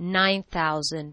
nine thousand.